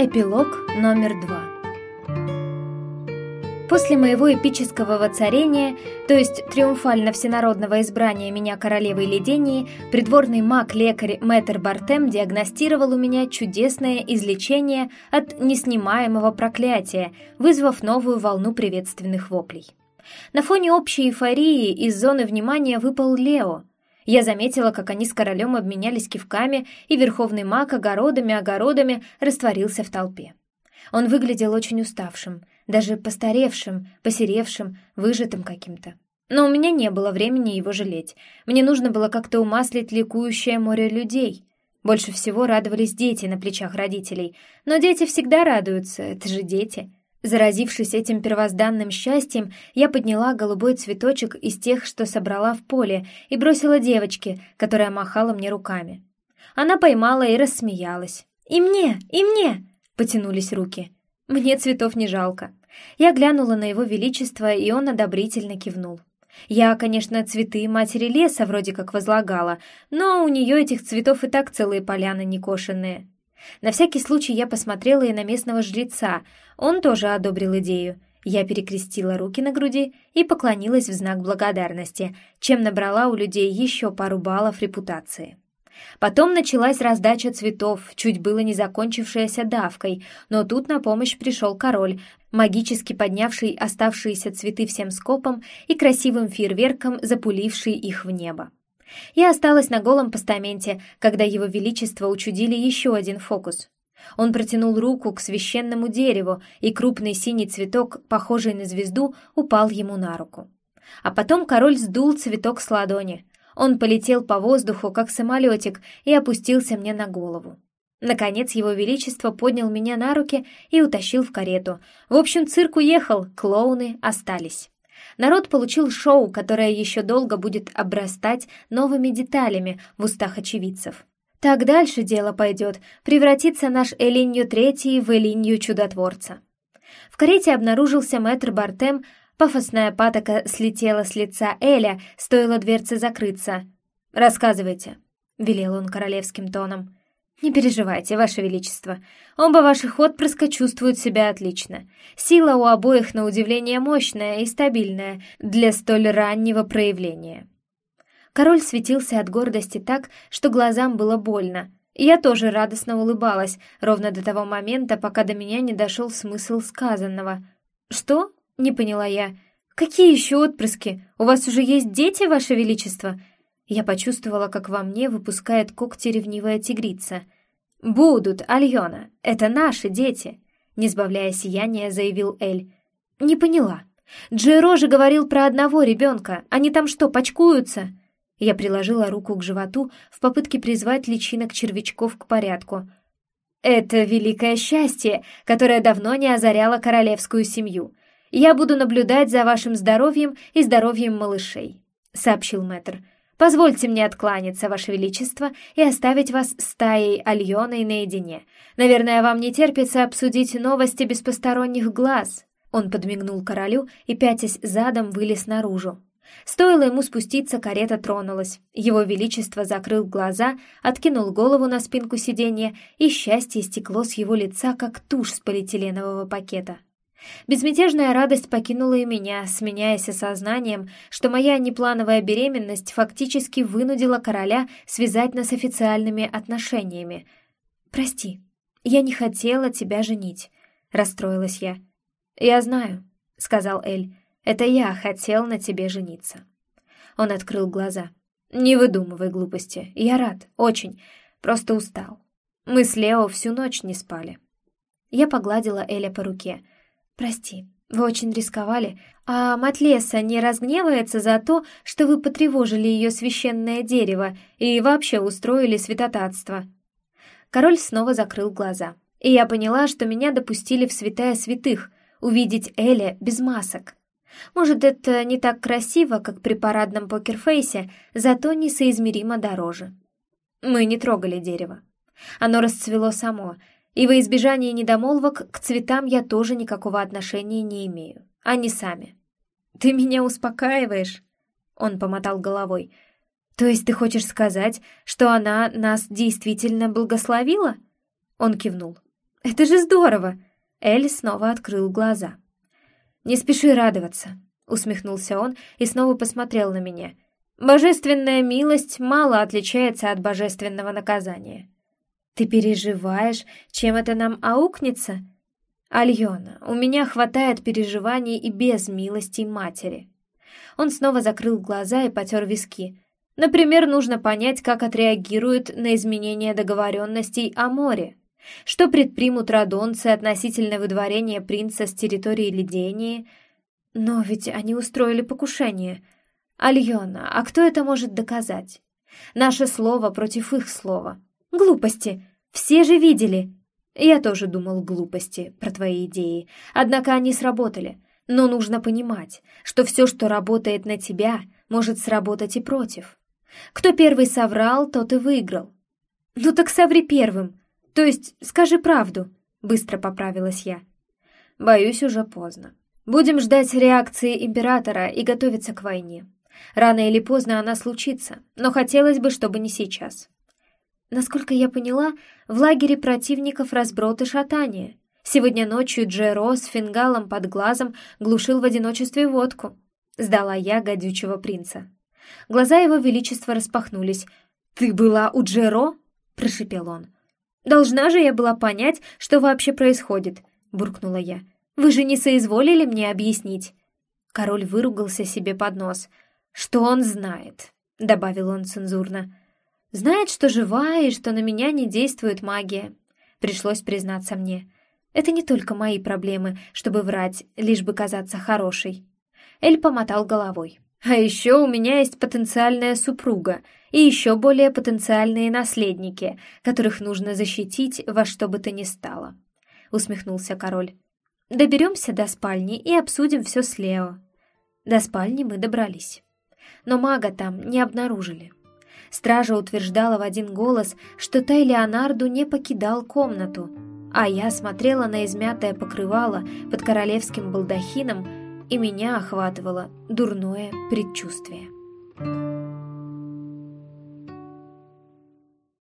Эпилог номер два После моего эпического воцарения, то есть триумфально-всенародного избрания меня королевой Ледении, придворный маг-лекарь Мэтр Бартем диагностировал у меня чудесное излечение от неснимаемого проклятия, вызвав новую волну приветственных воплей. На фоне общей эйфории из зоны внимания выпал Лео. Я заметила, как они с королем обменялись кивками, и верховный маг огородами-огородами растворился в толпе. Он выглядел очень уставшим, даже постаревшим, посеревшим, выжатым каким-то. Но у меня не было времени его жалеть. Мне нужно было как-то умаслить ликующее море людей. Больше всего радовались дети на плечах родителей. Но дети всегда радуются, это же дети. Заразившись этим первозданным счастьем, я подняла голубой цветочек из тех, что собрала в поле, и бросила девочке, которая махала мне руками. Она поймала и рассмеялась. «И мне! И мне!» — потянулись руки. «Мне цветов не жалко». Я глянула на его величество, и он одобрительно кивнул. Я, конечно, цветы матери леса вроде как возлагала, но у нее этих цветов и так целые поляны некошенные. На всякий случай я посмотрела и на местного жреца. Он тоже одобрил идею. Я перекрестила руки на груди и поклонилась в знак благодарности, чем набрала у людей еще пару баллов репутации. Потом началась раздача цветов, чуть было не закончившаяся давкой, но тут на помощь пришел король, магически поднявший оставшиеся цветы всем скопом и красивым фейерверком запуливший их в небо. Я осталась на голом постаменте, когда его величество учудили еще один фокус. Он протянул руку к священному дереву, и крупный синий цветок, похожий на звезду, упал ему на руку. А потом король сдул цветок с ладони. Он полетел по воздуху, как самолетик, и опустился мне на голову. Наконец его величество поднял меня на руки и утащил в карету. В общем, цирк уехал, клоуны остались. Народ получил шоу, которое еще долго будет обрастать новыми деталями в устах очевидцев. Так дальше дело пойдет, превратится наш Элинью Третий в Элинью Чудотворца. В карете обнаружился мэтр Бартем, пафосная патока слетела с лица Эля, стоило дверце закрыться. «Рассказывайте», — велел он королевским тоном. «Не переживайте, Ваше Величество. Оба ваших отпрыска чувствуют себя отлично. Сила у обоих, на удивление, мощная и стабильная для столь раннего проявления». Король светился от гордости так, что глазам было больно. я тоже радостно улыбалась, ровно до того момента, пока до меня не дошел смысл сказанного. «Что?» — не поняла я. «Какие еще отпрыски? У вас уже есть дети, Ваше Величество?» Я почувствовала, как во мне выпускает когти ревнивая тигрица. «Будут, Альона, это наши дети», — не сбавляя сияния, заявил Эль. «Не поняла. Джеро же говорил про одного ребенка. Они там что, почкуются?» Я приложила руку к животу в попытке призвать личинок червячков к порядку. «Это великое счастье, которое давно не озаряло королевскую семью. Я буду наблюдать за вашим здоровьем и здоровьем малышей», — сообщил мэтр. Позвольте мне откланяться, Ваше Величество, и оставить вас с Таей Альоной наедине. Наверное, вам не терпится обсудить новости без посторонних глаз». Он подмигнул королю и, пятясь задом, вылез наружу. Стоило ему спуститься, карета тронулась. Его Величество закрыл глаза, откинул голову на спинку сиденья, и счастье стекло с его лица, как тушь с полиэтиленового пакета. Безмятежная радость покинула и меня, сменяясь осознанием, что моя неплановая беременность фактически вынудила короля связать нас официальными отношениями. «Прости, я не хотела тебя женить», — расстроилась я. «Я знаю», — сказал Эль, — «это я хотел на тебе жениться». Он открыл глаза. «Не выдумывай глупости. Я рад, очень. Просто устал. Мы с Лео всю ночь не спали». Я погладила Эля по руке — «Прости, вы очень рисковали. А Матлеса не разгневается за то, что вы потревожили ее священное дерево и вообще устроили святотатство?» Король снова закрыл глаза. И я поняла, что меня допустили в святая святых, увидеть Эля без масок. Может, это не так красиво, как при парадном покерфейсе, зато несоизмеримо дороже. Мы не трогали дерево. Оно расцвело само, и во избежание недомолвок к цветам я тоже никакого отношения не имею. Они сами. «Ты меня успокаиваешь?» Он помотал головой. «То есть ты хочешь сказать, что она нас действительно благословила?» Он кивнул. Это же здорово!» Эль снова открыл глаза. «Не спеши радоваться», — усмехнулся он и снова посмотрел на меня. «Божественная милость мало отличается от божественного наказания». «Ты переживаешь, чем это нам аукнется?» «Альона, у меня хватает переживаний и без милости матери». Он снова закрыл глаза и потер виски. Например, нужно понять, как отреагируют на изменение договоренностей о море. Что предпримут радонцы относительно выдворения принца с территории Лидении? Но ведь они устроили покушение. Альона, а кто это может доказать? Наше слово против их слова. Глупости. Все же видели. Я тоже думал глупости про твои идеи, однако они сработали. Но нужно понимать, что все, что работает на тебя, может сработать и против. Кто первый соврал, тот и выиграл. Ну так соври первым, то есть скажи правду, быстро поправилась я. Боюсь, уже поздно. Будем ждать реакции императора и готовиться к войне. Рано или поздно она случится, но хотелось бы, чтобы не сейчас. Насколько я поняла, в лагере противников разброд и шатание. Сегодня ночью Джеро с фингалом под глазом глушил в одиночестве водку. Сдала я гадючего принца. Глаза его величества распахнулись. «Ты была у Джеро?» — прошипел он. «Должна же я была понять, что вообще происходит», — буркнула я. «Вы же не соизволили мне объяснить?» Король выругался себе под нос. «Что он знает?» — добавил он цензурно. Знает, что живая и что на меня не действует магия. Пришлось признаться мне. Это не только мои проблемы, чтобы врать, лишь бы казаться хорошей. Эль помотал головой. А еще у меня есть потенциальная супруга и еще более потенциальные наследники, которых нужно защитить во что бы то ни стало. Усмехнулся король. Доберемся до спальни и обсудим все с. До спальни мы добрались. Но мага там не обнаружили. Стража утверждала в один голос, что Тай Леонарду не покидал комнату, а я смотрела на измятое покрывало под королевским балдахином, и меня охватывало дурное предчувствие.